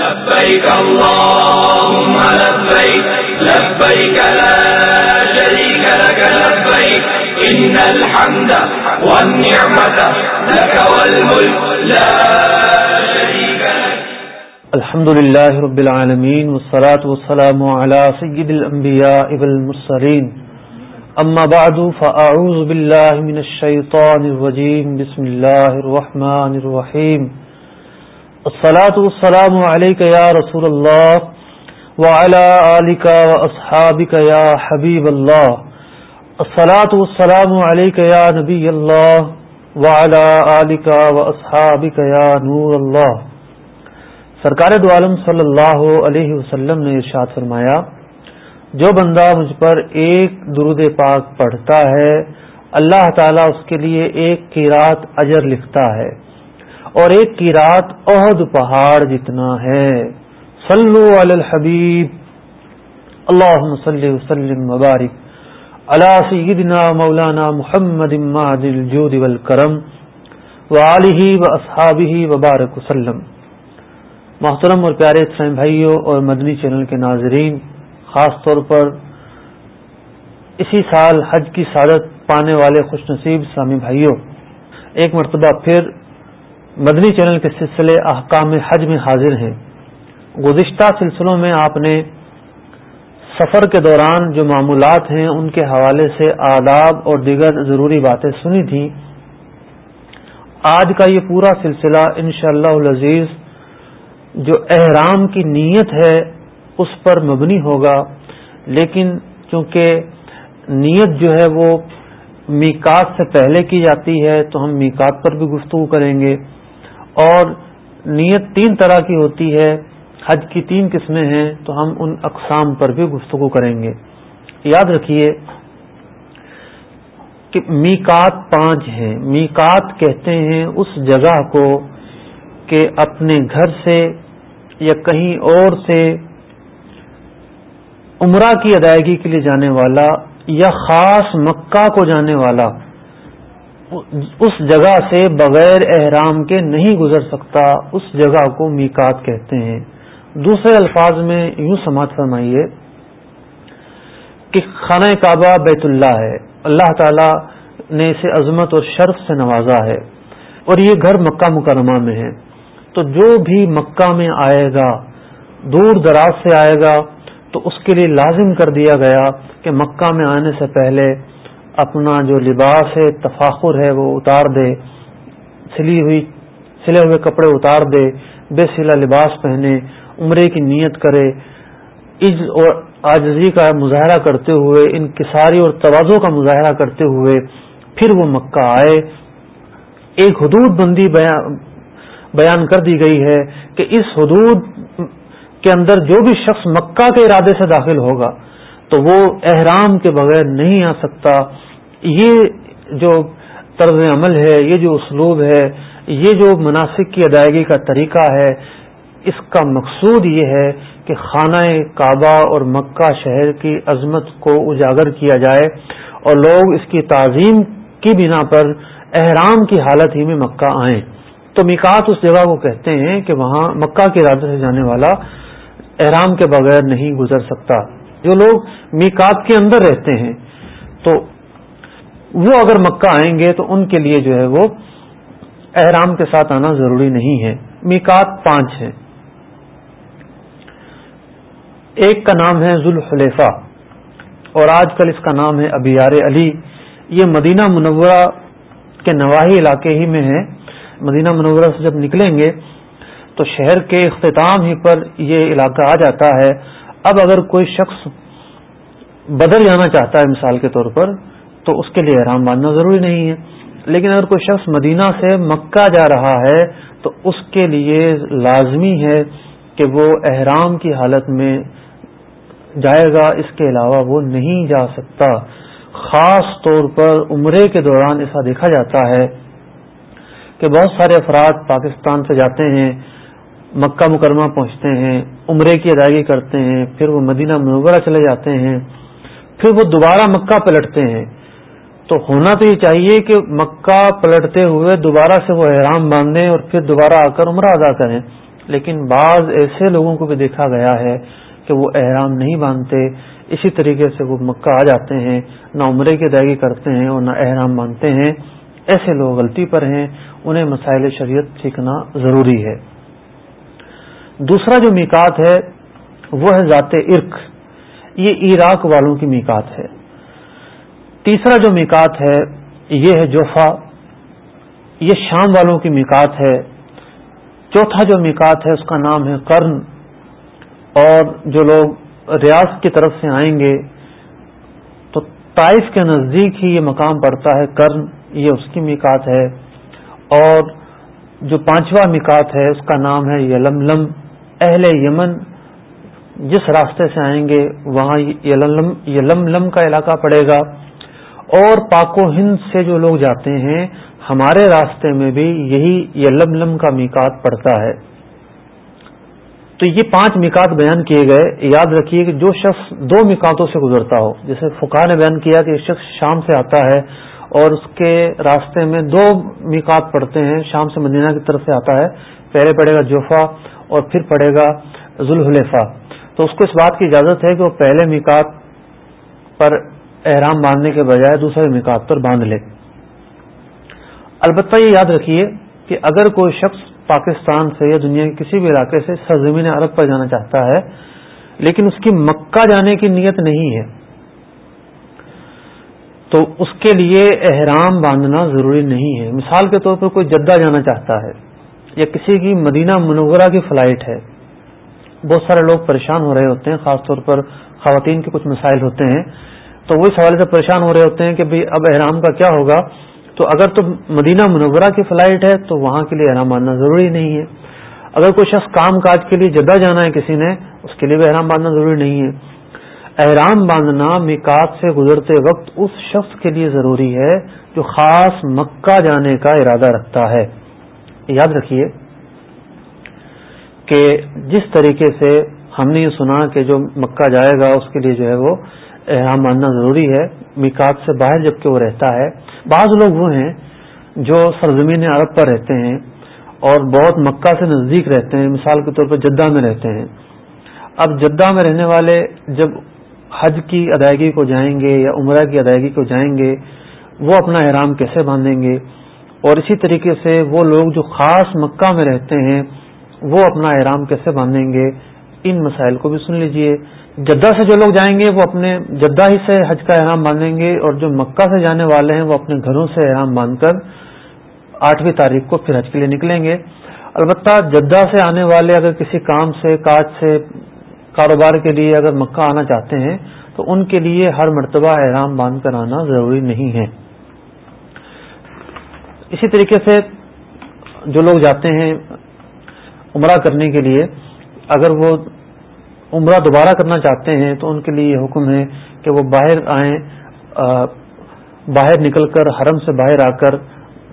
لبيك اللهم لبيك لبيك لا شريك لك لبيك إن الحمد والنعمة لك والملك لا شريك لك الحمد لله رب العالمين والصلاة والسلام على سيد الأنبياء والمرسلين أما بعد فأعوذ بالله من الشيطان الرجيم بسم الله الرحمن الرحيم الصلاة والسلام عليك يا رسول الله وعلى آلك وأصحابك يا حبيب الله. الصلاة والسلام عليك يا نبي الله وعلى آلك وأصحابك يا نور الله. سرکار دو عالم صلی اللہ علیہ وسلم نے ارشاد فرمایا، جو بندہ مجھ پر ایک درود پاک پڑھتا ہے، اللہ تعالیٰ اس کے لیے ایک کی رات اجر لکھتا ہے۔ اور ایک کی رات عہد پہاڑ جتنا ہے۔ صلو علی الحبیب۔ اللہ صلی وسلم مبارک علی سیدنا مولانا محمد الجود والکرم وآلہ و اصحابہ وبارک وسلم۔ محترم اور پیارے اسلام بھائیوں اور مدنی چینل کے ناظرین، خاص طور پر اسی سال حج کی سعادت پانے والے خوش نصیب اسلامی بھائیوں ایک مرتبہ پھر مدنی چینل کے سلسلے احکام حج میں حاضر ہیں۔ گزشتہ سلسلوں میں آپ نے سفر کے دوران جو معمولات ہیں، ان کے حوالے سے آداب اور دیگر ضروری باتیں سنی تھیں۔ آج کا یہ پورا سلسلہ انشاءاللہ اللہ العزیز جو احرام کی نیت ہے، اس پر مبنی ہوگا۔ لیکن چونکہ نیت جو ہے، وہ میکات سے پہلے کی جاتی ہے، تو ہم میکات پر بھی گفتگو کریں گے۔ اور نیت تین طرح کی ہوتی ہے، حج کی تین قسمیں ہیں، تو ہم ان اقسام پر بھی گفتگو کریں گے۔ یاد رکھیے کہ میکات پانچ ہیں۔ میکات کہتے ہیں اس جگہ کو کہ اپنے گھر سے یا کہیں اور سے عمرہ کی ادائیگی کے لیے جانے والا یا خاص مکہ کو جانے والا اس جگہ سے بغیر احرام کے نہیں گزر سکتا، اس جگہ کو میکات کہتے ہیں۔ دوسرے الفاظ میں یوں سماعت فرمائیے کہ خانہ کعبہ بیت اللہ ہے۔ اللہ تعالی نے اسے عظمت اور شرف سے نوازا ہے اور یہ گھر مکہ مکرمہ میں ہے۔ تو جو بھی مکہ میں آئے گا، دور دراز سے آئے گا، تو اس کے لیے لازم کر دیا گیا کہ مکہ میں آنے سے پہلے اپنا جو لباس ہے، تفاخر ہے، وہ اتار دے، سلی ہوئی، سلے ہوئے کپڑے اتار دے، بے سلا لباس پہنے، عمرے کی نیت کرے، عز اور آجزی کا مظاہرہ کرتے ہوئے ان کساری اور توازوں کا مظاہرہ کرتے ہوئے پھر وہ مکہ آئے۔ ایک حدود بندی بیان کر دی گئی ہے کہ اس حدود کے اندر جو بھی شخص مکہ کے ارادے سے داخل ہوگا، تو وہ احرام کے بغیر نہیں آ سکتا۔ یہ جو طرز عمل ہے، یہ جو اسلوب ہے، یہ جو مناسب کی ادائیگی کا طریقہ ہے، اس کا مقصود یہ ہے کہ خانہ کعبہ اور مکہ شہر کی عظمت کو اجاگر کیا جائے اور لوگ اس کی تعظیم کی بنا پر احرام کی حالت ہی میں مکہ آئیں۔ تو میکات اس جگہ کو کہتے ہیں کہ وہاں مکہ کے ارادے سے جانے والا احرام کے بغیر نہیں گزر سکتا۔ جو لوگ میکات کے اندر رہتے ہیں، تو وہ اگر مکہ آئیں گے تو ان کے لیے جو ہے وہ احرام کے ساتھ آنا ضروری نہیں ہے۔ میکات پانچ ہیں ایک کا نام ہے ذوالحلیفہ اور آج کل اس کا نام ہے ابیار علی۔ یہ مدینہ منورہ کے نواحی علاقے ہی میں ہے۔ مدینہ منورہ سے جب نکلیں گے تو شہر کے اختتام ہی پر یہ علاقہ آ جاتا ہے۔ اب اگر کوئی شخص بدل جانا چاہتا ہے مثال کے طور پر تو اس کے لیے احرام باندھنا ضروری نہیں ہے۔ لیکن اگر کوئی شخص مدینہ سے مکہ جا رہا ہے، تو اس کے لیے لازمی ہے کہ وہ احرام کی حالت میں جائے گا۔ اس کے علاوہ وہ نہیں جا سکتا۔ خاص طور پر عمرے کے دوران ایسا دیکھا جاتا ہے کہ بہت سارے افراد پاکستان سے جاتے ہیں، مکہ مکرمہ پہنچتے ہیں، عمرے کی ادائیگی کرتے ہیں، پھر وہ مدینہ منورہ چلے جاتے ہیں، پھر وہ دوبارہ مکہ پلٹتے ہیں۔ تو ہونا تو یہ چاہیے کہ مکہ پلٹتے ہوئے دوبارہ سے وہ احرام باندھیں اور پھر دوبارہ آ کر عمرہ ادا کریں۔ لیکن بعض ایسے لوگوں کو بھی دیکھا گیا ہے کہ وہ احرام نہیں باندھتے، اسی طریقے سے وہ مکہ آ جاتے ہیں، نہ عمرے کی ادائیگی کرتے ہیں اور نہ احرام باندھتے ہیں۔ ایسے لوگ غلطی پر ہیں، انہیں مسائل شریعت سیکھنا ضروری ہے۔ دوسرا جو میکات ہے، وہ ہے ذات عرق۔ یہ عراق والوں کی میکات ہے۔ تیسرا جو میکات ہے، یہ ہے جوفا۔ یہ شام والوں کی میکات ہے۔ چوتھا جو میکات ہے، اس کا نام ہے کرن اور جو لوگ ریاض کی طرف سے آئیں گے، تو طائف کے نزدیک ہی یہ مقام پڑتا ہے کرن یہ اس کی میکات ہے۔ اور جو پانچواں میکات ہے، اس کا نام ہے یلم لم اہل یمن جس راستے سے آئیں گے، وہاں یلم لم کا علاقہ پڑے گا۔ اور پاک و ہند سے جو لوگ جاتے ہیں، ہمارے راستے میں بھی یہی یلم لم لم کا میکات پڑتا ہے۔ تو یہ پانچ مکات بیان کیے گئے۔ یاد رکھیے کہ جو شخص دو مکاتوں سے گزرتا ہو، جیسے فکا نے بیان کیا کہ ایک شخص شام سے آتا ہے اور اس کے راستے میں دو مکات پڑتے ہیں، شام سے مدینہ کی طرف سے آتا ہے۔ پہلے پڑے گا جوفا اور پھر پڑے گا ذوالحلیفہ۔ تو اس کو اس بات کی اجازت ہے کہ وہ پہلے مکات پر احرام باندھنے کے بجائے دوسرے مکات پر باندھ لے۔ البتہ یہ یاد رکھیے کہ اگر کوئی شخص پاکستان سے یا دنیا کے کسی بھی علاقے سے سرزمین عرب پر جانا چاہتا ہے، لیکن اس کی مکہ جانے کی نیت نہیں ہے، تو اس کے لیے احرام باندھنا ضروری نہیں ہے۔ مثال کے طور پر کوئی جدہ جانا چاہتا ہے یا کسی کی مدینہ منورہ کی فلائٹ ہے، بہت سارے لوگ پریشان ہو رہے ہوتے ہیں، خاص طور پر خواتین کے کچھ مسائل ہوتے ہیں۔ تو وہ اس حوالے سے پریشان ہو رہے ہوتے ہیں کہ بھئی اب احرام کا کیا ہوگا؟ تو اگر تو مدینہ منورہ کی فلائٹ ہے تو وہاں کے لیے احرام باندھنا ضروری نہیں ہے۔ اگر کوئی شخص کام کاج کے لیے جدہ جانا ہے کسی نے، اس کے لیے بھی احرام باندھنا ضروری نہیں ہے۔ احرام باندھنا مکات سے گزرتے وقت اس شخص کے لیے ضروری ہے جو خاص مکہ جانے کا ارادہ رکھتا ہے۔ یاد رکھیے کہ جس طریقے سے ہم نے یہ سنا کہ جو مکہ جائے گا، اس کے لیے جو ہے وہ احرام باندھنا ضروری ہے مکات سے باہر جبکہ وہ رہتا ہے۔ بعض لوگ وہ ہیں جو سرزمین عرب پر رہتے ہیں اور بہت مکہ سے نزدیک رہتے ہیں، مثال کے طور پر جدہ میں رہتے ہیں۔ اب جدہ میں رہنے والے جب حج کی ادائیگی کو جائیں گے یا عمرہ کی ادائیگی کو جائیں گے، وہ اپنا احرام کیسے باندھیں گے؟ اور اسی طریقے سے وہ لوگ جو خاص مکہ میں رہتے ہیں، وہ اپنا احرام کیسے باندھیں گے؟ ان مسائل کو بھی سن لیجیے۔ جدہ سے جو لوگ جائیں گے وہ اپنے جدہ ہی سے حج کا احرام باندھیں گے اور جو مکہ سے جانے والے ہیں وہ اپنے گھروں سے احرام باندھ کر آٹھویں تاریخ کو پھر حج کے لیے نکلیں گے۔ البتہ جدہ سے آنے والے اگر کسی کام سے، کاج سے، کاروبار کے لیے اگر مکہ آنا چاہتے ہیں تو ان کے لیے ہر مرتبہ احرام باندھ کر آنا ضروری نہیں ہے۔ اسی طریقے سے جو لوگ جاتے ہیں عمرہ کرنے کے لیے، اگر وہ عمرہ دوبارہ کرنا چاہتے ہیں تو ان کے لیے یہ حکم ہے کہ وہ باہر آئیں باہر نکل کر، حرم سے باہر آ کر،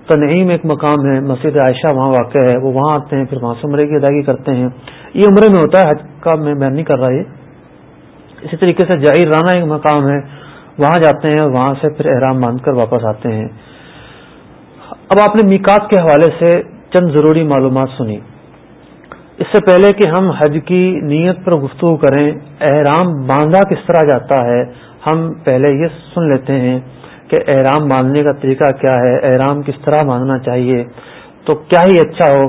تنعیم ایک مقام ہے، مسجد عائشہ وہاں واقع ہے، وہ وہاں آتے ہیں، پھر وہاں سے عمرے کی ادائیگی کرتے ہیں۔ یہ عمرے میں ہوتا ہے، حج کا میں بیان نہیں کر رہا یہ۔ اسی طریقے سے جائر رانا ایک مقام ہے، وہاں جاتے ہیں اور وہاں سے پھر احرام باندھ کر واپس آتے ہیں۔ اب آپ نے میکات کے حوالے سے چند ضروری معلومات سنی۔ اس سے پہلے کہ ہم حج کی نیت پر گفتگو کریں، احرام باندھا کس طرح جاتا ہے، ہم پہلے یہ سن لیتے ہیں کہ احرام باندھنے کا طریقہ کیا ہے، احرام کس طرح باندھنا چاہیے۔ تو کیا ہی اچھا ہو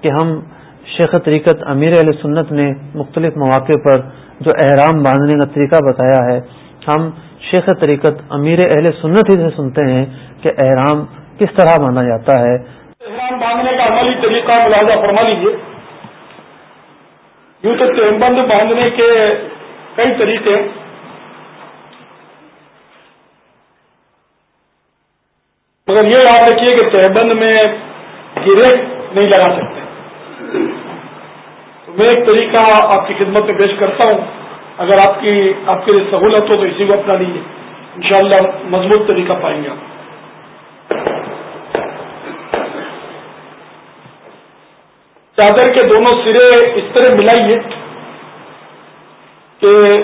کہ ہم شیخ طریقت امیر علیہ سنت نے مختلف مواقع پر جو احرام باندھنے کا طریقہ بتایا ہے، ہم شیخ طریقت امیر اہل سنت ہی سے سنتے ہیں کہ احرام کس طرح باندھا جاتا ہے۔ احرام باندھنے کا عملی طریقہ، ملاحظہ فرما لیجیے یوں تو تیمبند باندھنے کے کئی طریقے مگر یہ یاد رکھیے کہ تہبند میں گرے نہیں لگا سکتے تو میں ایک طریقہ آپ کی خدمت میں پیش کرتا ہوں اگر آپ کی آپ کے لیے سہولت ہو تو اسی کو اپنا لیجیے انشاءاللہ مضبوط طریقہ پائیں گے آپ چادر کے دونوں سرے اس طرح ملائیے کہ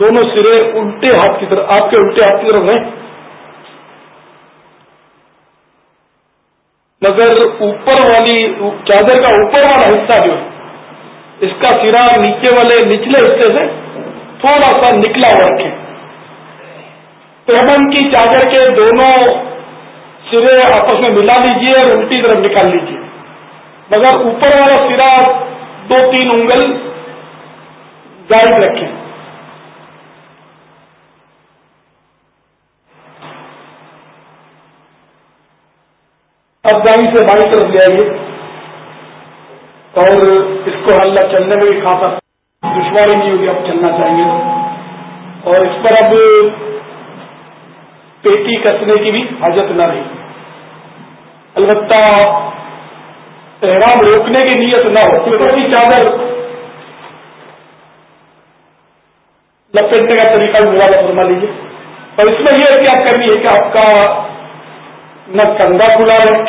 دونوں سرے الٹے ہاتھ کی طرف آپ کے الٹے ہاتھ کی طرف ہیں۔ مگر اوپر والی، چادر کا اوپر والا حصہ جو ہے، اس کا سرا نیچے والے نچلے حصے سے تھوڑا سا نکلا ہوا رکھیں۔ پیمن کی چادر کے دونوں سرے آپس میں ملا لیجیے اور الٹی طرف نکال لیجیے مگر اوپر والا سرا دو تین انگل گائڈ رکھیں۔ اب دائیں سے بائیں طرف لے آئیے۔ اور اس کو ہلّا چلنے میں بھی خاصا دشواری نہیں ہوگی، اب چلنا چاہیں گے۔ اور اس پر اب پیٹی کسنے کی بھی حاجت نہ رہی۔ البتہ احرام روکنے کی نیت نہ ہو، کیونکہ بھی چادر لپیٹنے کا طریقہ بھی فرما لیجیے اور اس میں یہ احتیاط کرنی ہے کہ آپ کا نہ کندھا کھلا رہے،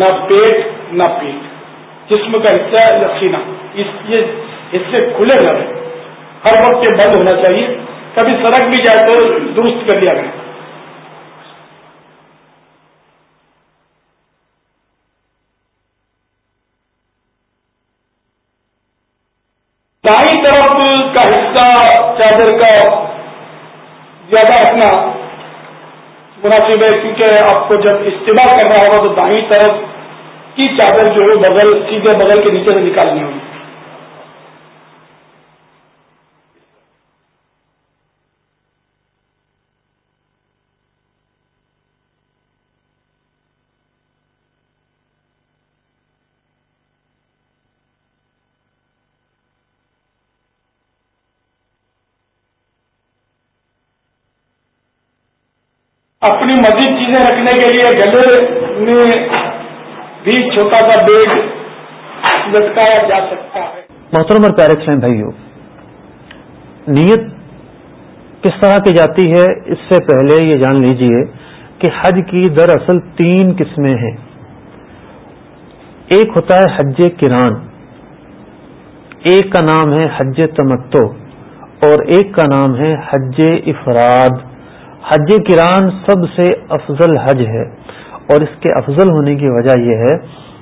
نہ پیٹ نہ پیٹ، جسم کا حصہ یا سینا یہ حصے کھلے نہ رہے ہر وقت یہ بند ہونا چاہیے، کبھی سڑک بھی جائے تو درست کر دیا گیا دائیں طرف کا حصہ چادر کا زیادہ رکھنا مناسب ہے، کیونکہ آپ کو جب استعمال کرنا ہوگا تو دائیں طرف کی چادر جو ہے بغل، سیدھے بغل کے نیچے سے نکالنی ہوگی۔ اپنی مزید چیزیں رکھنے کے لیے گلے میں بھی چھوٹا سا بیگ لٹکایا جا سکتا ہے۔ محترم اور پیارے اسلام بھائیو نیت کس طرح کی جاتی ہے؟ اس سے پہلے یہ جان لیجیے کہ حج کی دراصل تین قسمیں ہیں۔ ایک ہوتا ہے حج کران، ایک کا نام ہے حج تمتو اور ایک کا نام ہے حج افراد۔ حج کران سب سے افضل حج ہے۔ اور اس کے افضل ہونے کی وجہ یہ ہے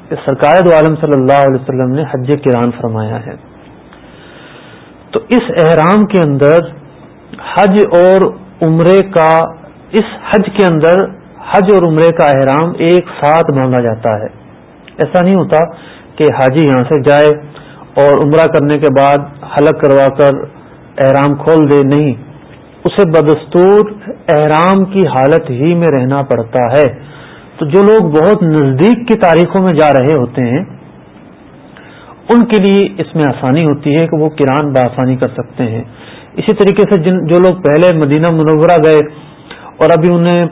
کہ سرکار دو عالم صلی اللہ علیہ وسلم نے حج کران فرمایا ہے۔ تو اس احرام کے اندر حج اور عمرے کا، اس حج کے اندر حج اور عمرے کا احرام ایک ساتھ باندھا جاتا ہے۔ ایسا نہیں ہوتا کہ حاجی یہاں سے جائے اور عمرہ کرنے کے بعد حلق کروا کر احرام کھول دے، نہیں۔ اسے بدستور احرام کی حالت ہی میں رہنا پڑتا ہے۔ تو جو لوگ بہت نزدیک کی تاریخوں میں جا رہے ہوتے ہیں، ان کے لیے اس میں آسانی ہوتی ہے کہ وہ کران بآسانی کر سکتے ہیں۔ اسی طریقے سے جن جو لوگ پہلے مدینہ منورہ گئے اور ابھی انہیں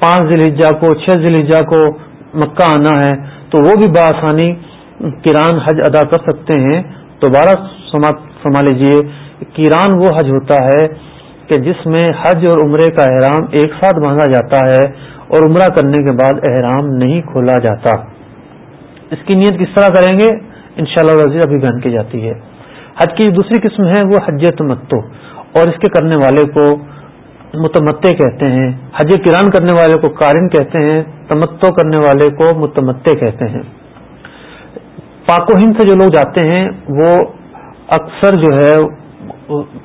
پانچ ذیل کو، چھ ذیل کو مکہ آنا ہے، تو وہ بھی بآسانی کران حج ادا کر سکتے ہیں۔ دوبارہ سما لیجیے کران وہ حج ہوتا ہے کہ جس میں حج اور عمرے کا احرام ایک ساتھ باندھا جاتا ہے اور عمرہ کرنے کے بعد احرام نہیں کھولا جاتا۔ اس کی نیت کس طرح کریں گے؟ ان شاء اللہ ابھی بیان کی جاتی ہے۔ حج کی دوسری قسم ہے وہ حج تمتو اور اس کے کرنے والے کو متمتے کہتے ہیں۔ حج کران کرنے والے کو کارن کہتے ہیں تمتو کرنے والے کو متمتے کہتے ہیں۔ پاک و ہند سے جو لوگ جاتے ہیں، وہ اکثر جو ہے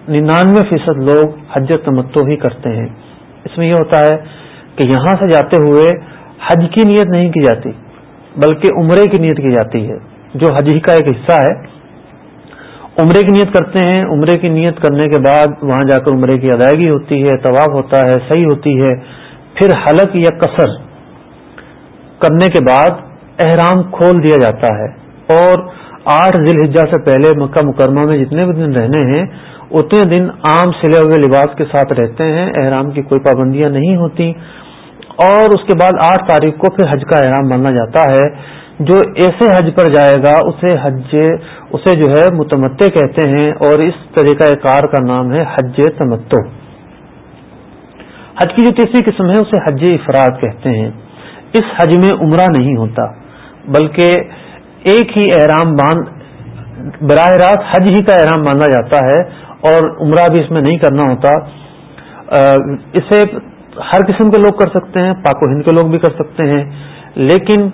ننانوے فیصد لوگ حج تمتو ہی کرتے ہیں۔ اس میں یہ ہوتا ہے کہ یہاں سے جاتے ہوئے حج کی نیت نہیں کی جاتی، بلکہ عمرے کی نیت کی جاتی ہے۔ جو حج ہی کا ایک حصہ ہے، عمرے کی نیت کرتے ہیں۔ عمرے کی نیت کرنے کے بعد وہاں جا کر عمرے کی ادائیگی ہوتی ہے، طواف ہوتا ہے، صحیح ہوتی ہے۔ پھر حلق یا کثر کرنے کے بعد احرام کھول دیا جاتا ہے۔ اور آٹھ ذیل حجا سے پہلے مکہ مکرمہ میں جتنے بھی دن رہنے ہیں اتنے دن عام سلے ہوئے لباس کے ساتھ رہتے ہیں، احرام کی کوئی پابندیاں نہیں ہوتی۔ اور اس کے بعد آٹھ تاریخ کو پھر حج کا احرام مانا جاتا ہے۔ جو ایسے حج پر جائے گا، اسے حج، اسے جو ہے متمتے کہتے ہیں۔ اور اس طریقہ کار کا نام ہے حج تمتو حج کی جو تیسری قسم ہے، اسے حج افراد کہتے ہیں۔ اس حج میں عمرہ نہیں ہوتا، بلکہ ایک ہی احرام باندھ براہ راست حج ہی کا احرام باندھا جاتا ہے۔ اور عمرہ بھی اس میں نہیں کرنا ہوتا اسے ہر قسم کے لوگ کر سکتے ہیں، پاک و ہند کے لوگ بھی کر سکتے ہیں، لیکن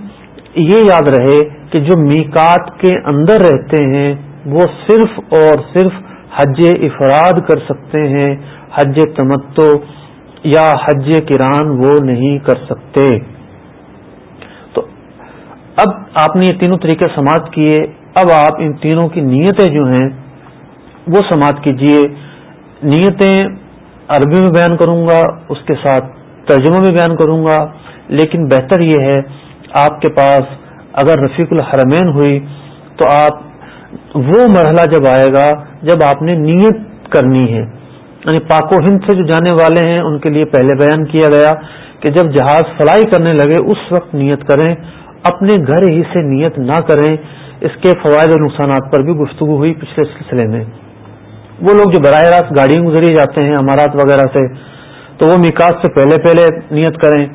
یہ یاد رہے کہ جو میکات کے اندر رہتے ہیں، وہ صرف اور صرف حج افراد کر سکتے ہیں، حج تمتو یا حج کران وہ نہیں کر سکتے۔ تو اب آپ نے یہ تینوں طریقے سماعت کیے، اب آپ ان تینوں کی نیتیں جو ہیں وہ سماعت کیجیے۔ نیتیں عربی میں بیان کروں گا، اس کے ساتھ ترجمہ میں بیان کروں گا۔ لیکن بہتر یہ ہے، آپ کے پاس اگر رفیق الحرمین ہوئی تو آپ، وہ مرحلہ جب آئے گا، جب آپ نے نیت کرنی ہے۔ یعنی پاک و ہند سے جو جانے والے ہیں، ان کے لیے پہلے بیان کیا گیا کہ جب جہاز فلائی کرنے لگے، اس وقت نیت کریں، اپنے گھر ہی سے نیت نہ کریں۔ اس کے فوائد اور نقصانات پر بھی گفتگو ہوئی پچھلے سلسلے میں۔ وہ لوگ جو براہ راست گاڑیوں گزری جاتے ہیں، امارات وغیرہ سے، تو وہ مکاس سے پہلے پہلے نیت کریں۔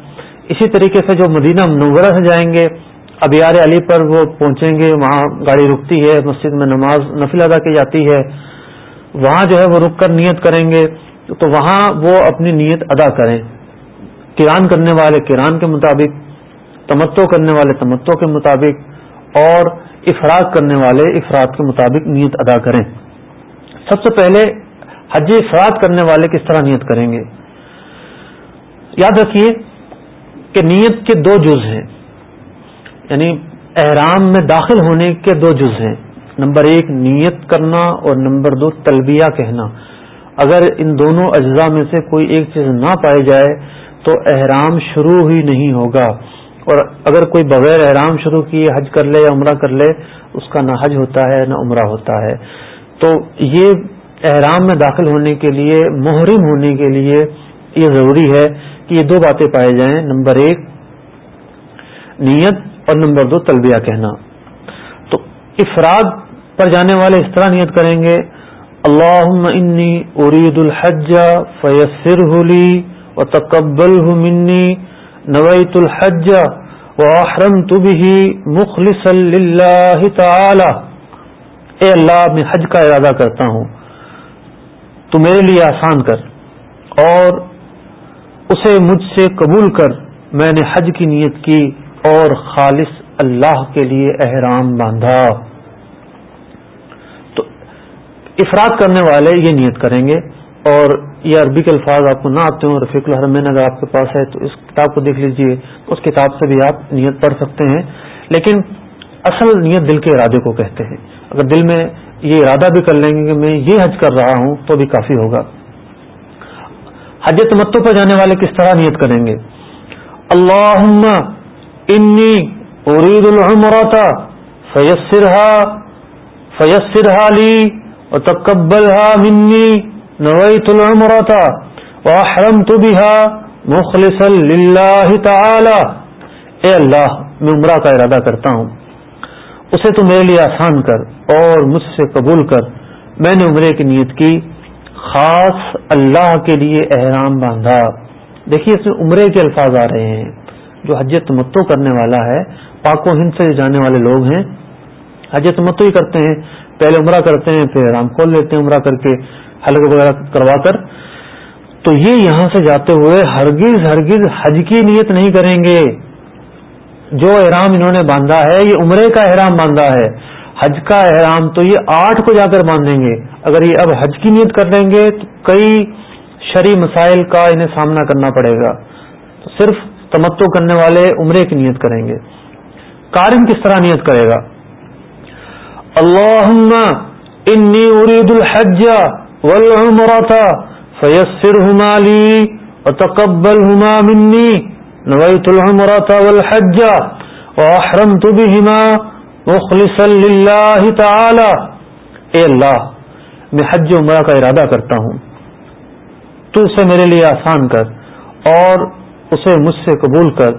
اسی طریقے سے جو مدینہ منورہ سے جائیں گے ابیار علی پر وہ پہنچیں گے، وہاں گاڑی رکتی ہے، مسجد میں نماز نفل ادا کی جاتی ہے۔ وہاں جو ہے وہ رک کر نیت کریں گے، تو وہاں وہ اپنی نیت ادا کریں۔ کران کرنے والے، کران کے مطابق تمتو کرنے والے تمتو کے مطابق اور افراد کرنے والے افراد کے مطابق نیت ادا کریں۔ سب سے پہلے حج افراد کرنے والے کس طرح نیت کریں گے؟ یاد رکھیے کہ نیت کے دو جز ہیں۔ یعنی احرام میں داخل ہونے کے دو جز ہیں۔ نمبر ایک، نیت کرنا اور نمبر دو، تلبیہ کہنا۔ اگر ان دونوں اجزاء میں سے کوئی ایک چیز نہ پائی جائے تو احرام شروع ہی نہیں ہوگا۔ اور اگر کوئی بغیر احرام شروع کیے حج کر لے یا عمرہ کر لے، اس کا نہ حج ہوتا ہے، نہ عمرہ ہوتا ہے۔ تو یہ احرام میں داخل ہونے کے لیے، محرم ہونے کے لیے یہ ضروری ہے کہ یہ دو باتیں پائے جائیں۔ نمبر ایک، نیت اور نمبر دو، تلبیہ کہنا۔ تو افراد پر جانے والے اس طرح نیت کریں گے اللہ انی ارید الحج فیسر ہولی و تقبل منی، نویت الحج و احرم تبھی مخلص اللہ تعالی۔ اے اللہ میں حج کا ارادہ کرتا ہوں۔ تو میرے لیے آسان کر اور اسے مجھ سے قبول کر۔ میں نے حج کی نیت کی اور خالص اللہ کے لیے احرام باندھا۔ تو افراد کرنے والے یہ نیت کریں گے اور یہ عربی کے الفاظ آپ کو نہ آتے ہوں، رفیق الحرمین اگر آپ کے پاس ہے تو اس کتاب کو دیکھ لیجیے۔ اس کتاب سے بھی آپ نیت پڑھ سکتے ہیں۔ لیکن اصل نیت دل کے ارادے کو کہتے ہیں۔ اگر دل میں یہ ارادہ بھی کر لیں گے کہ میں یہ حج کر رہا ہوں تو بھی کافی ہوگا۔ حج تمتو پر جانے والے کس طرح نیت کریں گے؟ اللہ انی ارید الحمرتا فیسرها فیسرها لی وتقبلها مني نويت العمرة وأحرمت بها مخلصا لله تعالى اے اللہ، میں عمرہ کا ارادہ کرتا ہوں۔ اسے تو میرے لیے آسان کر اور مجھ سے قبول کر۔ میں نے عمرے کی نیت کی، خاص اللہ کے لیے احرام باندھا۔ دیکھیے، اس میں عمرے کے الفاظ آ رہے ہیں۔ جو حج تمتو کرنے والا ہے، پاک و ہند سے جانے والے لوگ ہیں، حج تمتو ہی کرتے ہیں۔ پہلے عمرہ کرتے ہیں، پھر آرام کھول لیتے ہیں عمرہ کر کے، حلق وغیرہ کروا کر۔ تو یہ یہاں سے جاتے ہوئے ہرگز ہرگز حج کی نیت نہیں کریں گے۔ جو احرام انہوں نے باندھا ہے، یہ عمرے کا احرام باندھا ہے، حج کا احرام تو یہ آٹھ کو جا کر باندھیں گے۔ اگر یہ اب حج کی نیت کر لیں گے تو کئی شری مسائل کا انہیں سامنا کرنا پڑے گا۔ تو صرف تمتو کرنے والے عمرے کی نیت کریں گے۔ کارن کس طرح نیت کرے گا؟ اللهم إني أريد الحج والعمرة فيسرهما لي وتقبلهما مني نويت العمرة والحج وأحرمت بهما مخلصا لله تعالى. اے اللہ، میں حج عمرہ کا ارادہ کرتا ہوں۔ تو اسے میرے لیے آسان کر اور اسے مجھ سے قبول کر۔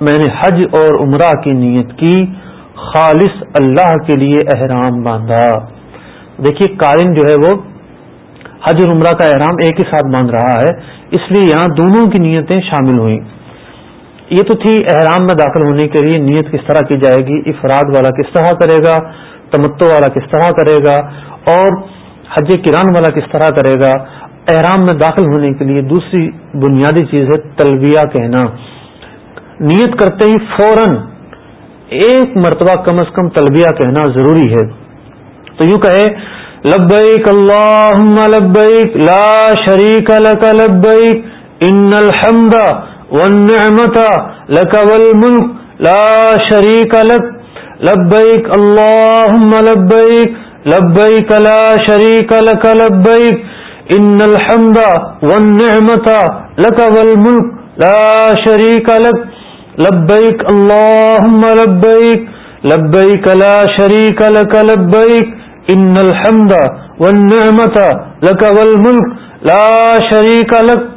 میں نے حج اور عمرہ کی نیت کی، خالص اللہ کے لیے احرام باندھا۔ دیکھیے قارن جو ہے وہ حج اور عمرہ کا احرام ایک ہی ساتھ باندھ رہا ہے، اس لیے یہاں دونوں کی نیتیں شامل ہوئیں۔ یہ تو تھی احرام میں داخل ہونے کے لیے نیت کس طرح کی جائے گی، افراد والا کس طرح کرے گا تمتو والا کس طرح کرے گا، اور حج کران والا کس طرح کرے گا۔ احرام میں داخل ہونے کے لیے دوسری بنیادی چیز ہے تلبیہ کہنا۔ نیت کرتے ہی فوراً ایک مرتبہ کم از کم تلبیہ کہنا ضروری ہے۔ تو یوں کہے، لبیک اللہم لبیک، لا شریک لک لبیک، ان الحمد والنعمت لک والملک لا شریک لک لبیک اللہم لبیک لبیک لا شریک لک لبیک ان الحمد والنعمت لک والملک لا شریک لک لبیک اللہم لبیک لبیک لا شریک لک لبیک ان الحمد والنعمت لک والملک لا شریک لک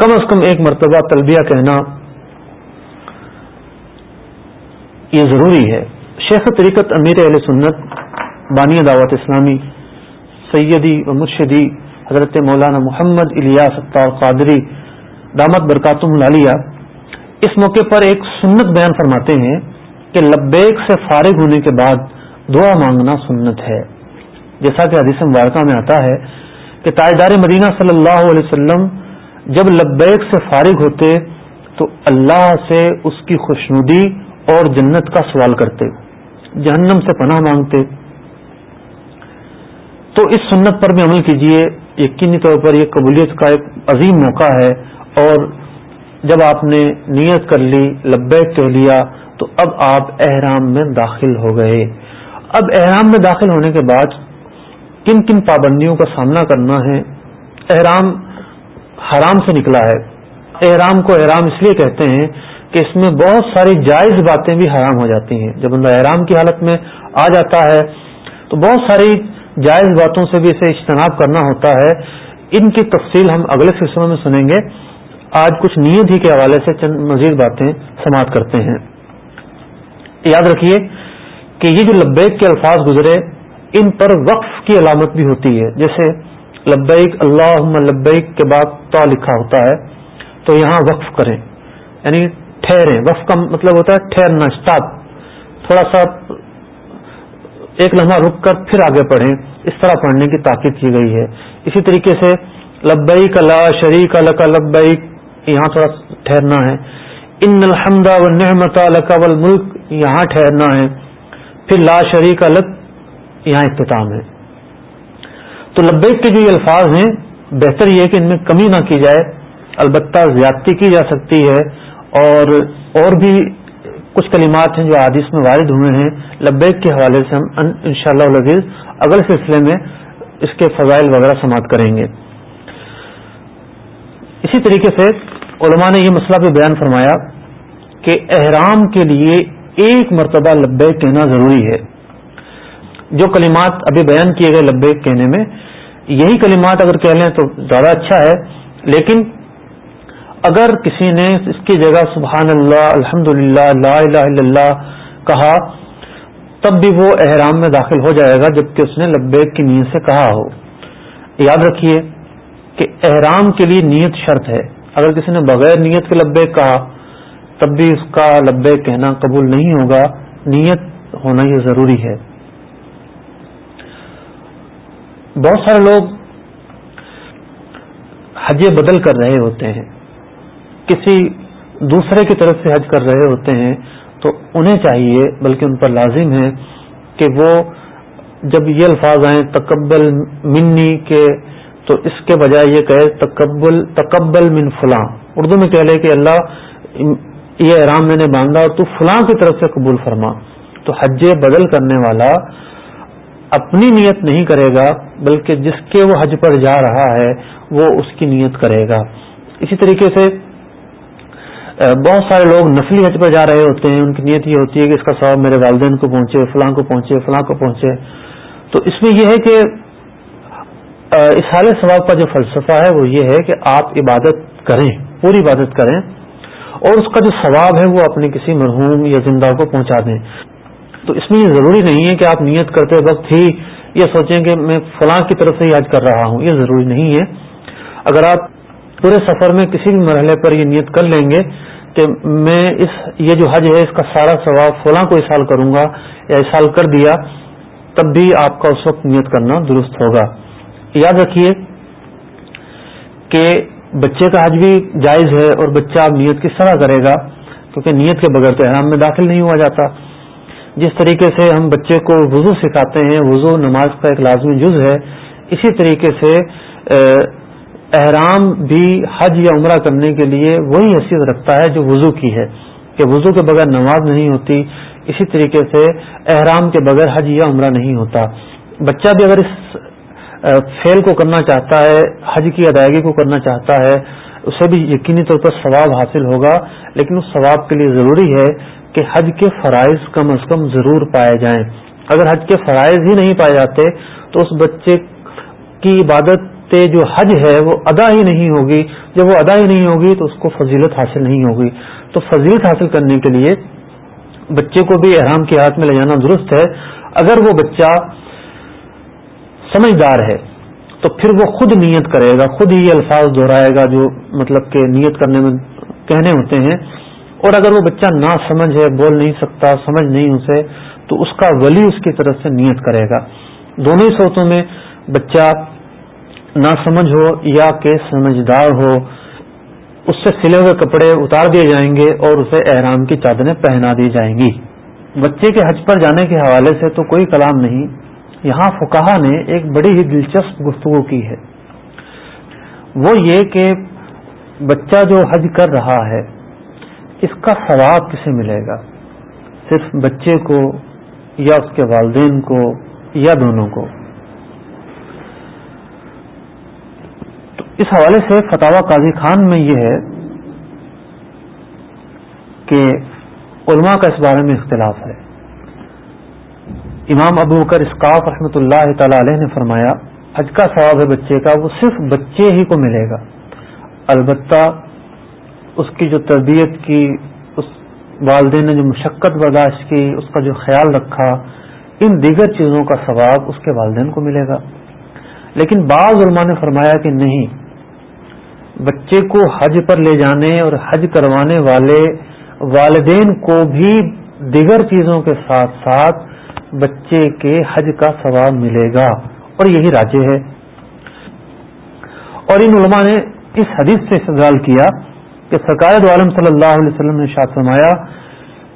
کم از کم ایک مرتبہ تلبیہ کہنا یہ ضروری ہے۔ شیخ طریقت امیر علیہ سنت، بانی دعوت اسلامی، سیدی و مرشدی حضرت مولانا محمد الیاس ستار قادری، دامت برکاتم العالیہ اس موقع پر ایک سنت بیان فرماتے ہیں کہ لبیک سے فارغ ہونے کے بعد دعا مانگنا سنت ہے۔ جیسا کہ حدیث مبارکہ میں آتا ہے کہ تاجدار مدینہ صلی اللہ علیہ وسلم جب لبیک سے فارغ ہوتے تو اللہ سے اس کی خوشنودی اور جنت کا سوال کرتے، جہنم سے پناہ مانگتے۔ تو اس سنت پر بھی عمل کیجیے یقینی طور پر یہ قبولیت کا ایک عظیم موقع ہے۔ اور جب آپ نے نیت کر لی، لبیک کہہ لیا، تو اب آپ احرام میں داخل ہو گئے۔ اب احرام میں داخل ہونے کے بعد کن کن پابندیوں کا سامنا کرنا ہے؟ احرام حرام سے نکلا ہے۔ احرام کو احرام اس لیے کہتے ہیں کہ اس میں بہت ساری جائز باتیں بھی حرام ہو جاتی ہیں۔ جب بندہ احرام کی حالت میں آ جاتا ہے تو بہت ساری جائز باتوں سے بھی اسے اجتناب کرنا ہوتا ہے۔ ان کی تفصیل ہم اگلے سلسلوں میں سنیں گے۔ آج کچھ نیت ہی کے حوالے سے چند مزید باتیں سماعت کرتے ہیں۔ یاد رکھیے کہ یہ جو لبیک کے الفاظ گزرے، ان پر وقف کی علامت بھی ہوتی ہے۔ جیسے لبیک اللہ لبیک کے بعد تو لکھا ہوتا ہے، تو یہاں وقف کریں۔ یعنی ٹھہریں۔ وقف کا مطلب ہوتا ہے ٹھہرنا اسٹاپ تھوڑا سا ایک لمحہ رک کر پھر آگے پڑھیں۔ اس طرح پڑھنے کی تاکید کی گئی ہے۔ اسی طریقے سے لبیک اللہ شریک اللہ کا لبیک، یہاں تھوڑا ٹھہرنا ہے۔ ان الحمد و نحمت اللہ ملک یہاں ٹھہرنا ہے۔ پھر لا شریک الگ یہاں اختتام ہے۔ تو لبیک کے جو یہ الفاظ ہیں، بہتر یہ ہے کہ ان میں کمی نہ کی جائے، البتہ زیادتی کی جا سکتی ہے، اور اور بھی کچھ کلمات ہیں جو حادث میں وارد ہوئے ہیں، لبیک کے حوالے سے ہم ان شاء اللہ لذیذ اگلے سلسلے میں اس کے فضائل وغیرہ سماعت کریں گے۔ اسی طریقے سے علماء نے یہ مسئلہ بھی بیان فرمایا کہ احرام کے لیے ایک مرتبہ لبیک کہنا ضروری ہے۔ جو کلمات ابھی بیان کیے گئے لبیک کہنے میں یہی کلمات اگر کہہ لیں تو زیادہ اچھا ہے، لیکن اگر کسی نے اس کی جگہ سبحان اللہ الحمد للہ اللہ کہا، تب بھی وہ احرام میں داخل ہو جائے گا، جبکہ اس نے لبیک کی نیت سے کہا ہو۔ یاد رکھیے کہ احرام کے لیے نیت شرط ہے۔ اگر کسی نے بغیر نیت کے لبیک کہا، تب بھی اس کا لبے کہنا قبول نہیں ہوگا۔ نیت ہونا یہ ضروری ہے۔ بہت سارے لوگ حج بدل کر رہے ہوتے ہیں، کسی دوسرے کی طرف سے حج کر رہے ہوتے ہیں، تو انہیں چاہیے، بلکہ ان پر لازم ہے کہ وہ جب یہ الفاظ آئیں تکبل منی کے، تو اس کے بجائے یہ کہے تکبل تکبل من فلاں۔ اردو میں کہہ لے کہ اللہ، یہ احرام میں نے باندھا اور تو فلاں کی طرف سے قبول فرما۔ تو حج بدل کرنے والا اپنی نیت نہیں کرے گا بلکہ جس کے وہ حج پر جا رہا ہے، وہ اس کی نیت کرے گا۔ اسی طریقے سے بہت سارے لوگ نسلی حج پر جا رہے ہوتے ہیں۔ ان کی نیت یہ ہوتی ہے کہ اس کا ثواب میرے والدین کو پہنچے، فلاں کو پہنچے، فلاں کو پہنچے۔ تو اس میں یہ ہے کہ اس حال ثواب کا جو فلسفہ ہے، وہ یہ ہے کہ آپ عبادت کریں، پوری عبادت کریں اور اس کا جو ثواب ہے، وہ اپنے کسی مرحوم یا زندہ کو پہنچا دیں۔ تو اس میں یہ ضروری نہیں ہے کہ آپ نیت کرتے وقت ہی یہ سوچیں کہ میں فلاں کی طرف سے یاد کر رہا ہوں، یہ ضروری نہیں ہے۔ اگر آپ پورے سفر میں کسی بھی مرحلے پر یہ نیت کر لیں گے کہ میں اس، یہ جو حج ہے، اس کا سارا ثواب فلاں کو اشال کروں گا یا اشال کر دیا، تب بھی آپ کا اس وقت نیت کرنا درست ہوگا۔ یاد رکھیے کہ بچے کا حج بھی جائز ہے اور بچہ اب نیت کس طرح کرے گا؟ کیونکہ نیت کے بغیر تو احرام میں داخل نہیں ہوا جاتا۔ جس طریقے سے ہم بچے کو وضو سکھاتے ہیں، وضو نماز کا ایک لازمی جز ہے، اسی طریقے سے احرام بھی حج یا عمرہ کرنے کے لیے وہی حیثیت رکھتا ہے جو وضو کی ہے کہ وضو کے بغیر نماز نہیں ہوتی، اسی طریقے سے احرام کے بغیر حج یا عمرہ نہیں ہوتا۔ بچہ بھی اگر اس فیل کو کرنا چاہتا ہے، حج کی ادائیگی کو کرنا چاہتا ہے، اسے بھی یقینی طور پر ثواب حاصل ہوگا، لیکن اس ثواب کے لیے ضروری ہے کہ حج کے فرائض کم از کم ضرور پائے جائیں۔ اگر حج کے فرائض ہی نہیں پائے جاتے، تو اس بچے کی عبادت جو حج ہے، وہ ادا ہی نہیں ہوگی۔ جب وہ ادا ہی نہیں ہوگی، تو اس کو فضیلت حاصل نہیں ہوگی۔ تو فضیلت حاصل کرنے کے لیے بچے کو بھی احرام کے ہاتھ میں لے جانا درست ہے۔ اگر وہ بچہ سمجھدار ہے، تو پھر وہ خود نیت کرے گا، خود ہی الفاظ دہرائے گا، جو مطلب کہ نیت کرنے میں کہنے ہوتے ہیں۔ اور اگر وہ بچہ نہ سمجھ ہے، بول نہیں سکتا، سمجھ نہیں اسے، تو اس کا ولی اس کی طرف سے نیت کرے گا۔ دونوں ہی صورتوں میں بچہ نہ سمجھ ہو یا کہ سمجھدار ہو، اس سے سلے ہوئے کپڑے اتار دیے جائیں گے اور اسے احرام کی چادریں پہنا دی جائیں گی۔ بچے کے حج پر جانے کے حوالے سے تو کوئی کلام نہیں۔ یہاں فکاہ نے ایک بڑی ہی دلچسپ گفتگو کی ہے۔ وہ یہ کہ بچہ جو حج کر رہا ہے اس کا ثواب کسے ملے گا؟ صرف بچے کو یا اس کے والدین کو یا دونوں کو؟ تو اس حوالے سے فتح قاضی خان میں یہ ہے کہ علماء کا اس بارے میں اختلاف ہے۔ امام ابو بکر اسقاف رحمۃ اللہ تعالی علیہ نے فرمایا، حج کا ثواب ہے بچے کا، وہ صرف بچے ہی کو ملے گا۔ البتہ اس کی جو تربیت کی، اس والدین نے جو مشقت برداشت کی، اس کا جو خیال رکھا، ان دیگر چیزوں کا ثواب اس کے والدین کو ملے گا۔ لیکن بعض علماء نے فرمایا کہ نہیں، بچے کو حج پر لے جانے اور حج کروانے والے والدین کو بھی دیگر چیزوں کے ساتھ ساتھ بچے کے حج کا ثواب ملے گا۔ اور یہی راجے ہے۔ اور ان علماء نے اس حدیث سے استدال کیا کہ سرکار عالم صلی اللہ علیہ وسلم نے شاد فرمایا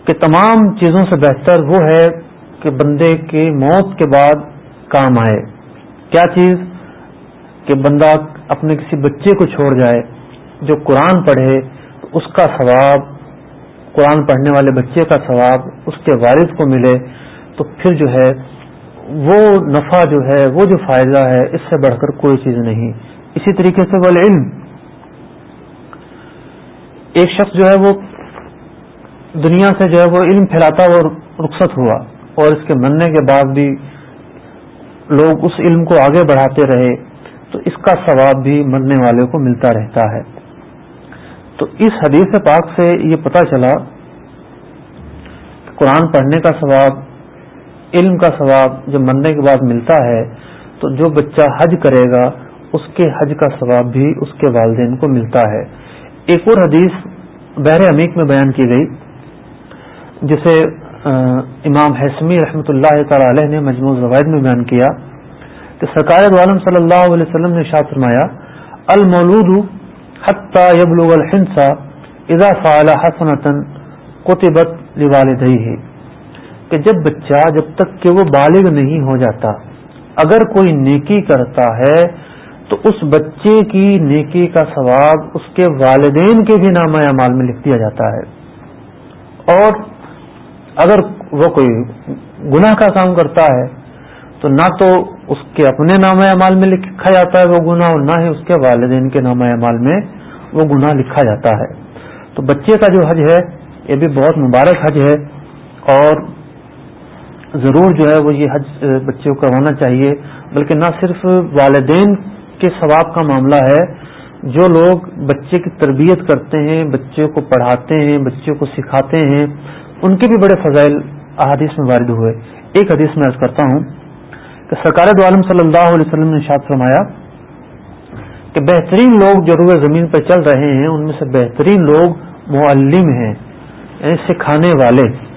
کہ تمام چیزوں سے بہتر وہ ہے کہ بندے کی موت کے بعد کام آئے۔ کیا چیز؟ کہ بندہ اپنے کسی بچے کو چھوڑ جائے جو قرآن پڑھے، تو اس کا ثواب، قرآن پڑھنے والے بچے کا ثواب، اس کے والد کو ملے، تو پھر جو ہے، وہ نفع جو ہے، وہ جو فائدہ ہے، اس سے بڑھ کر کوئی چیز نہیں۔ اسی طریقے سے وہ علم ایک شخص جو ہے وہ دنیا سے جو ہے وہ علم پھیلاتا اور رخصت ہوا اور اس کے مرنے کے بعد بھی لوگ اس علم کو آگے بڑھاتے رہے، تو اس کا ثواب بھی مرنے والے کو ملتا رہتا ہے۔ تو اس حدیث پاک سے یہ پتہ چلا کہ قرآن پڑھنے کا ثواب، علم کا ثواب جو مرنے کے بعد ملتا ہے، تو جو بچہ حج کرے گا، اس کے حج کا ثواب بھی اس کے والدین کو ملتا ہے۔ ایک اور حدیث بحر عمیق میں بیان کی گئی، جسے امام حسمی رحمۃ اللہ تعالی علیہ نے مجموع زوائد میں بیان کیا، کہ سرکار عالم صلی اللہ علیہ وسلم نے شاہ فرمایا، المولود حتى يبلغ الحنسا اذا فعل حسنتا قطبت لوالديه کہ جب بچہ جب تک کہ وہ بالغ نہیں ہو جاتا، اگر کوئی نیکی کرتا ہے تو اس بچے کی نیکی کا ثواب اس کے والدین کے بھی نامہ اعمال میں لکھ دیا جاتا ہے۔ اور اگر وہ کوئی گناہ کا کام کرتا ہے تو نہ تو اس کے اپنے نام اعمال میں لکھا جاتا ہے وہ گناہ اور نہ ہی اس کے والدین کے نام اعمال میں وہ گناہ لکھا جاتا ہے۔ تو بچے کا جو حج ہے، یہ بھی بہت مبارک حج ہے اور ضرور جو ہے وہ یہ حج بچے کو کروانا چاہیے، بلکہ نہ صرف والدین کے ثواب کا معاملہ ہے۔ جو لوگ بچے کی تربیت کرتے ہیں بچے کو پڑھاتے ہیں بچے کو سکھاتے ہیں، ان کے بھی بڑے فضائل احادیث میں وارد ہوئے۔ ایک حدیث میں عرض کرتا ہوں کہ سرکار عالم صلی اللہ علیہ وسلم نے شاد فرمایا کہ بہترین لوگ جو روئے زمین پہ چل رہے ہیں، ان میں سے بہترین لوگ معلم ہیں یعنی سکھانے والے۔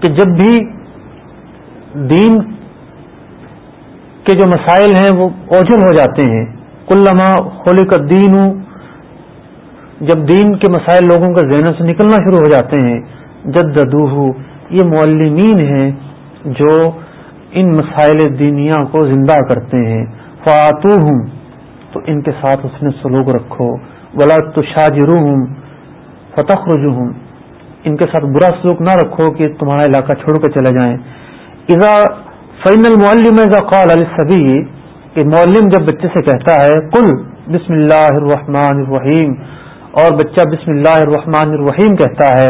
کہ جب بھی دین کے جو مسائل ہیں وہ اوجل ہو جاتے ہیں۔ کلما ہولی کا دین جب دین کے مسائل لوگوں کے ذہنوں سے نکلنا شروع ہو جاتے ہیں جد یہ معلمین ہیں جو ان مسائل دینیا کو زندہ کرتے ہیں۔ فاتو ہوں تو ان کے ساتھ اس نے سلوک رکھو۔ بلا تو شاجرو ہوں فتح رجو ہوں ان کے ساتھ برا سلوک نہ رکھو کہ تمہارا علاقہ چھوڑ کر چلے جائیں۔ اذا فین المعلم قال علی سبھی کہ معلم جب بچے سے کہتا ہے کل بسم اللہ الرحمن الرحیم اور بچہ بسم اللہ الرحمن الرحیم کہتا ہے،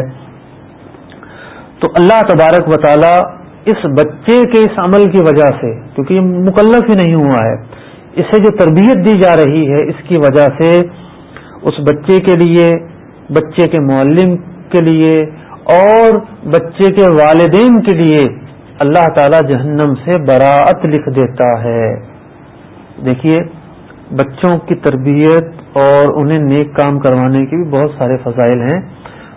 تو اللہ تبارک و تعالی اس بچے کے اس عمل کی وجہ سے، کیونکہ یہ مکلف ہی نہیں ہوا ہے، اسے جو تربیت دی جا رہی ہے، اس کی وجہ سے اس بچے کے لیے، بچے کے معلم کے لیے، اور بچے کے والدین کے لیے اللہ تعالی جہنم سے براعت لکھ دیتا ہے۔ دیکھیے، بچوں کی تربیت اور انہیں نیک کام کروانے کے بھی بہت سارے فضائل ہیں۔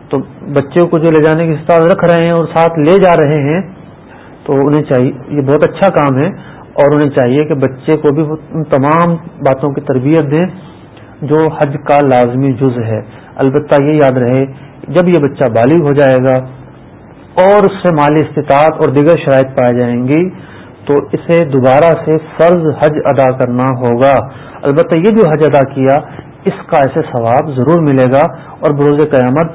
تو بچوں کو جو لے جانے کی استاد رکھ رہے ہیں اور ساتھ لے جا رہے ہیں، تو انہیں چاہیے، یہ بہت اچھا کام ہے۔ اور انہیں چاہیے کہ بچے کو بھی ان تمام باتوں کی تربیت دیں، جو حج کا لازمی جز ہے۔ البتہ یہ یاد رہے، جب یہ بچہ بالغ ہو جائے گا اور اس سے مالی استطاعت اور دیگر شرائط پائی جائیں گی، تو اسے دوبارہ سے فرض حج ادا کرنا ہوگا۔ البتہ یہ جو حج ادا کیا، اس کا ایسے ثواب ضرور ملے گا اور بروز قیامت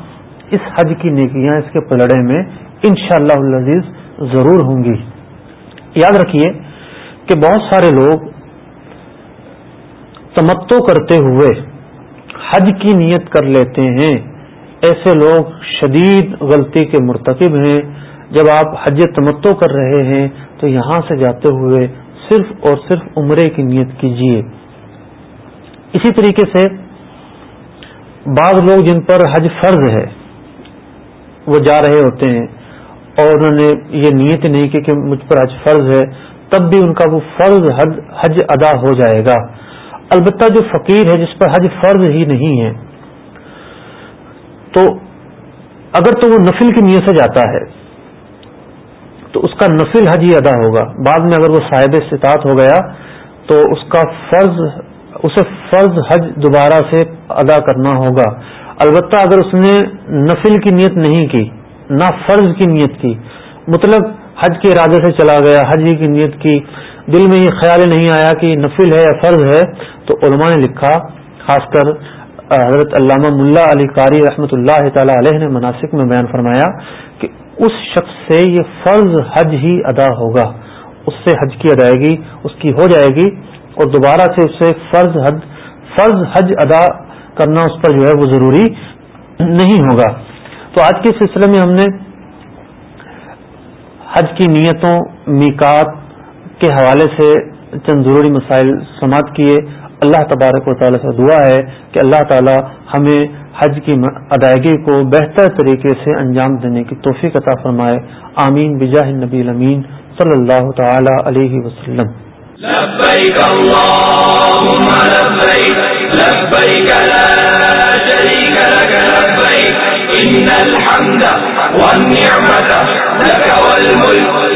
اس حج کی نیکیاں اس کے پلڑے میں انشاءاللہ شاء اللہ ضرور ہوں گی۔ یاد رکھیے کہ بہت سارے لوگ تمتو کرتے ہوئے حج کی نیت کر لیتے ہیں۔ ایسے لوگ شدید غلطی کے مرتکب ہیں۔ جب آپ حج تمتو کر رہے ہیں تو یہاں سے جاتے ہوئے صرف اور صرف عمرے کی نیت کیجیے اسی طریقے سے بعض لوگ جن پر حج فرض ہے، وہ جا رہے ہوتے ہیں اور انہوں نے یہ نیت نہیں کی کہ مجھ پر حج فرض ہے، تب بھی ان کا وہ فرض حج ادا ہو جائے گا۔ البتہ جو فقیر ہے، جس پر حج فرض ہی نہیں ہے تو اگر تو وہ نفل کی نیت سے جاتا ہے، تو اس کا نفل حج ہی ادا ہوگا۔ بعد میں اگر وہ صاحب استطاعت ہو گیا، تو اس کا فرض، اسے فرض حج دوبارہ سے ادا کرنا ہوگا۔ البتہ اگر اس نے نفل کی نیت نہیں کی، نہ فرض کی نیت کی مطلب حج کے ارادے سے چلا گیا، حج کی نیت کی، دل میں یہ خیال نہیں آیا کہ نفل ہے یا فرض ہے، تو علماء نے لکھا، خاص کر حضرت علامہ ملا علی قاری رحمۃ اللہ تعالی علیہ نے مناسب میں بیان فرمایا کہ اس شخص سے یہ فرض حج ہی ادا ہوگا۔ اس سے حج کی ادائیگی اس کی ہو جائے گی اور دوبارہ سے اس سے فرض حج فرض حج ادا کرنا اس پر جو ہے وہ ضروری نہیں ہوگا۔ تو آج کے سلسلے میں ہم نے حج کی نیتوں، میکات کے حوالے سے چند ضروری مسائل سماعت کیے۔ اللہ تبارک و تعالیٰ سے دعا ہے کہ اللہ تعالیٰ ہمیں حج کی ادائیگی کو بہتر طریقے سے انجام دینے کی توفیق عطا فرمائے۔ آمین۔ بجاہ نبی المین صلی اللہ تعالی علیہ وسلم۔ لبيك اللهم لبيك لبيك لا شريك لك لبيك إن الحمد والنعمة لك والملك